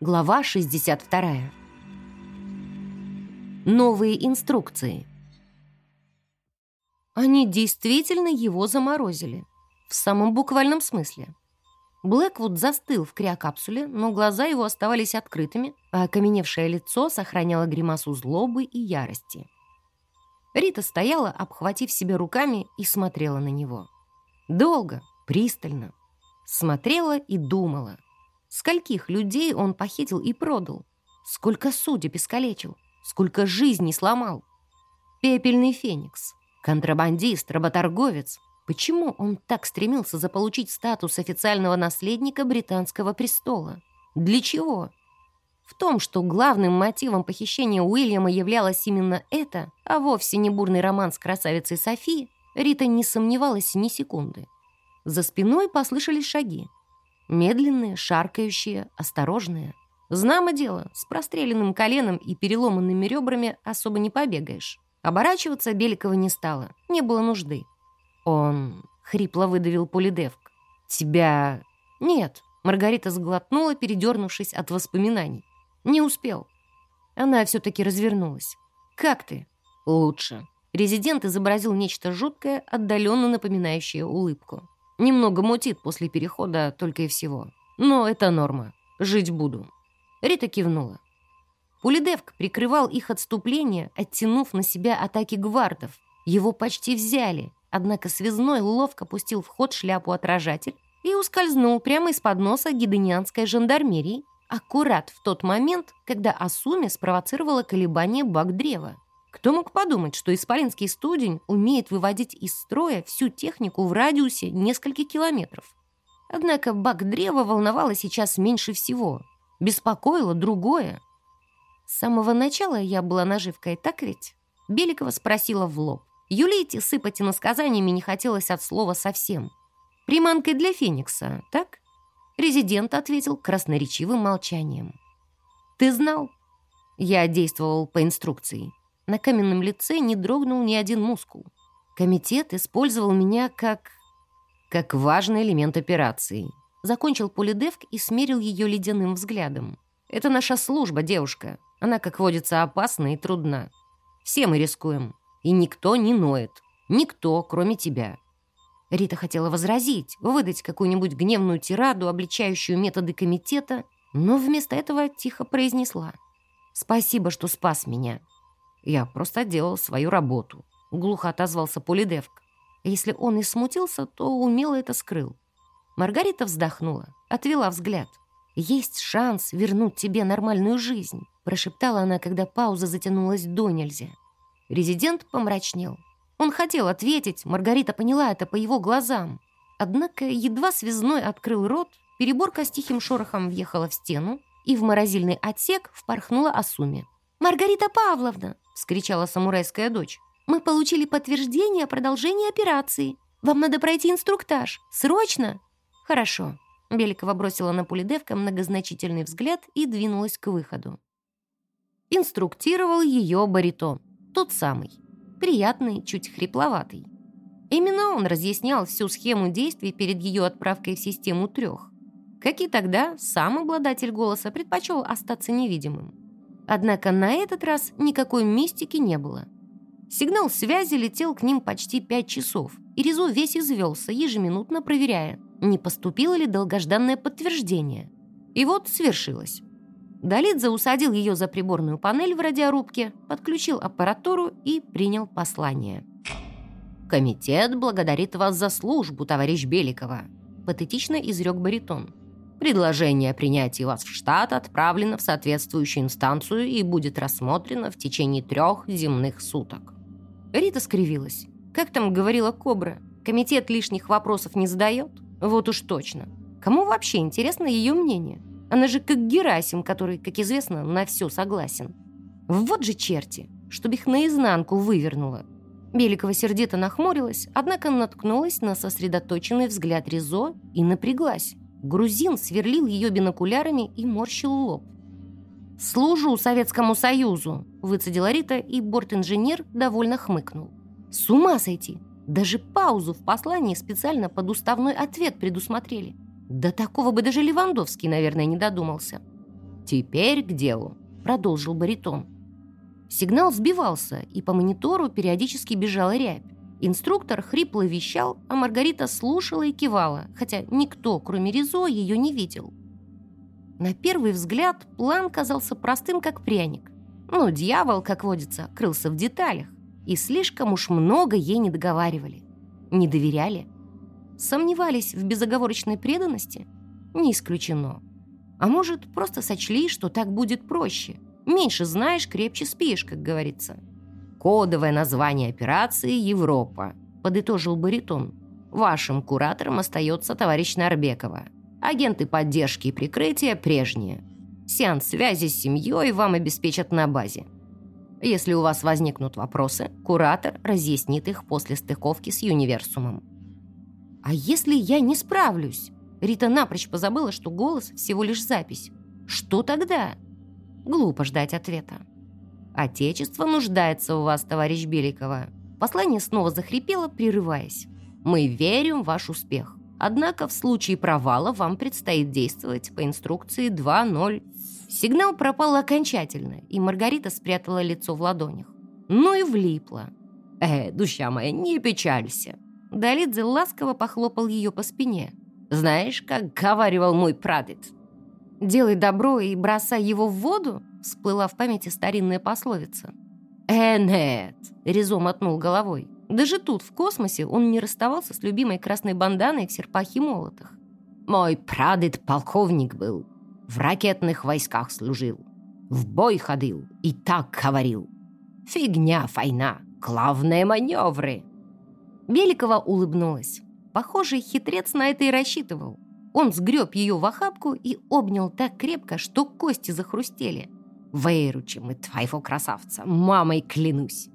Глава 62. Новые инструкции. Они действительно его заморозили. В самом буквальном смысле. Блэквуд застыл в криокапсуле, но глаза его оставались открытыми, а окаменевшее лицо сохраняло гримасу злобы и ярости. Рита стояла, обхватив себя руками, и смотрела на него. Долго, пристально. Смотрела и думала. Скольких людей он похитил и продал? Сколько судеб искалечил? Сколько жизней сломал? Пепельный феникс. Контрабандист, работорговец. Почему он так стремился заполучить статус официального наследника британского престола? Для чего? В том, что главным мотивом похищения Уильяма являлось именно это, а вовсе не бурный роман с красавицей Софи, Рита не сомневалась ни секунды. За спиной послышались шаги. Медленные, шаркающие, осторожные. Знамо дело, с простреленным коленом и переломанными ребрами особо не побегаешь. Оборачиваться Беликова не стало, не было нужды. Он хрипло выдавил Полидевк. «Тебя...» «Нет», — Маргарита сглотнула, передернувшись от воспоминаний. «Не успел». Она все-таки развернулась. «Как ты?» «Лучше». Резидент изобразил нечто жуткое, отдаленно напоминающее улыбку. Немного мутит после перехода только и всего. Но это норма. Жить буду». Рита кивнула. Пулидевк прикрывал их отступление, оттянув на себя атаки гвардов. Его почти взяли, однако связной ловко пустил в ход шляпу-отражатель и ускользнул прямо из-под носа гиденианской жандармерии, аккурат в тот момент, когда Асуми спровоцировала колебание бак древа. Кто мог подумать, что исполинский студень умеет выводить из строя всю технику в радиусе нескольких километров? Однако бак древа волновало сейчас меньше всего. Беспокоило другое. С самого начала я была наживкой, так ведь? Беликова спросила в лоб. Юлить и сыпать иносказаниями не хотелось от слова совсем. Приманкой для Феникса, так? Резидент ответил красноречивым молчанием. «Ты знал?» Я действовал по инструкции. На каменном лице не дрогнул ни один мускул. Комитет использовал меня как... как важный элемент операции. Закончил Полидевк и смерил ее ледяным взглядом. «Это наша служба, девушка. Она, как водится, опасна и трудна. Все мы рискуем. И никто не ноет. Никто, кроме тебя». Рита хотела возразить, выдать какую-нибудь гневную тираду, обличающую методы комитета, но вместо этого тихо произнесла. «Спасибо, что спас меня. Я просто делал свою работу», — глухо отозвался Полидевк. Если он и смутился, то умело это скрыл. Маргарита вздохнула, отвела взгляд. «Есть шанс вернуть тебе нормальную жизнь», — прошептала она, когда пауза затянулась до нельзя. Резидент помрачнел. Он хотел ответить, Маргарита поняла это по его глазам. Однако едва связной открыл рот, переборка с тихим шорохом въехала в стену, и в морозильный отсек впорхнула Асуми. «Маргарита Павловна!» — вскричала самурайская дочь. «Мы получили подтверждение о продолжении операции. Вам надо пройти инструктаж. Срочно!» «Хорошо». Беликова бросила на Пулидевка многозначительный взгляд и двинулась к выходу. Инструктировал ее баритон. Тот самый. Приятный, чуть хрипловатый. Именно он разъяснял всю схему действий перед ее отправкой в систему трех. Как и тогда, сам обладатель голоса предпочел остаться невидимым. Однако на этот раз никакой мистики не было. Сигнал связи летел к ним почти пять часов, и Резо весь извелся, ежеминутно проверяя, не поступило ли долгожданное подтверждение. И вот свершилось. Долидзе усадил ее за приборную панель в радиорубке, подключил аппаратуру и принял послание. «Комитет благодарит вас за службу, товарищ Беликова», патетично изрек баритон. Предложение о принятии вас в штат отправлено в соответствующую инстанцию и будет рассмотрено в течение трех земных суток». Рита скривилась. «Как там говорила Кобра? Комитет лишних вопросов не задает? Вот уж точно. Кому вообще интересно ее мнение? Она же как Герасим, который, как известно, на все согласен. Вот же черти, чтобы их наизнанку вывернуло». Беликова сердито нахмурилась, однако наткнулась на сосредоточенный взгляд Ризо и напряглась. Грузин сверлил ее бинокулярами и морщил лоб. «Служу Советскому Союзу!» – выцедила Рита, и бортинженер довольно хмыкнул. «С ума сойти! Даже паузу в послании специально под уставной ответ предусмотрели. До такого бы даже Левандовский, наверное, не додумался. «Теперь к делу», — продолжил баритон. Сигнал сбивался, и по монитору периодически бежала рябь. Инструктор хрипло вещал, а Маргарита слушала и кивала, хотя никто, кроме Ризо, ее не видел. На первый взгляд план казался простым, как пряник. Но дьявол, как водится, крылся в деталях, и слишком уж много ей не договаривали. Не доверяли. Сомневались в безоговорочной преданности? Не исключено. А может, просто сочли, что так будет проще. Меньше знаешь, крепче спишь, как говорится. Кодовое название операции «Европа», подытожил баритон. Вашим куратором остается товарищ Нарбекова. Агенты поддержки и прикрытия прежние. Сеанс связи с семьей вам обеспечат на базе. Если у вас возникнут вопросы, куратор разъяснит их после стыковки с универсумом. А если я не справлюсь? Рита напрочь позабыла, что голос всего лишь запись. Что тогда? Глупо ждать ответа. Отечество нуждается в вас, товарищ Беликова. Послание снова захрипело, прерываясь. Мы верим в ваш успех. Однако в случае провала вам предстоит действовать по инструкции 2.0. Сигнал пропал окончательно, и Маргарита спрятала лицо в ладонях. Ну и влипла. «Э, душа моя, не печалься!» Далидзе ласково похлопал ее по спине. «Знаешь, как говаривал мой прадед?» «Делай добро и бросай его в воду?» Всплыла в памяти старинная пословица. «Э, нет!» — Резо мотнул головой. Даже тут, в космосе, он не расставался с любимой красной банданой в серпах и молотах. «Мой прадед полковник был, в ракетных войсках служил, в бой ходил и так говорил. Фигня война, главные маневры!» Беликова улыбнулась. Похоже, хитрец на это и рассчитывал. Он сгреб ее в охапку и обнял так крепко, что кости захрустели. «Выручим мы твоего красавца, мамой клянусь!»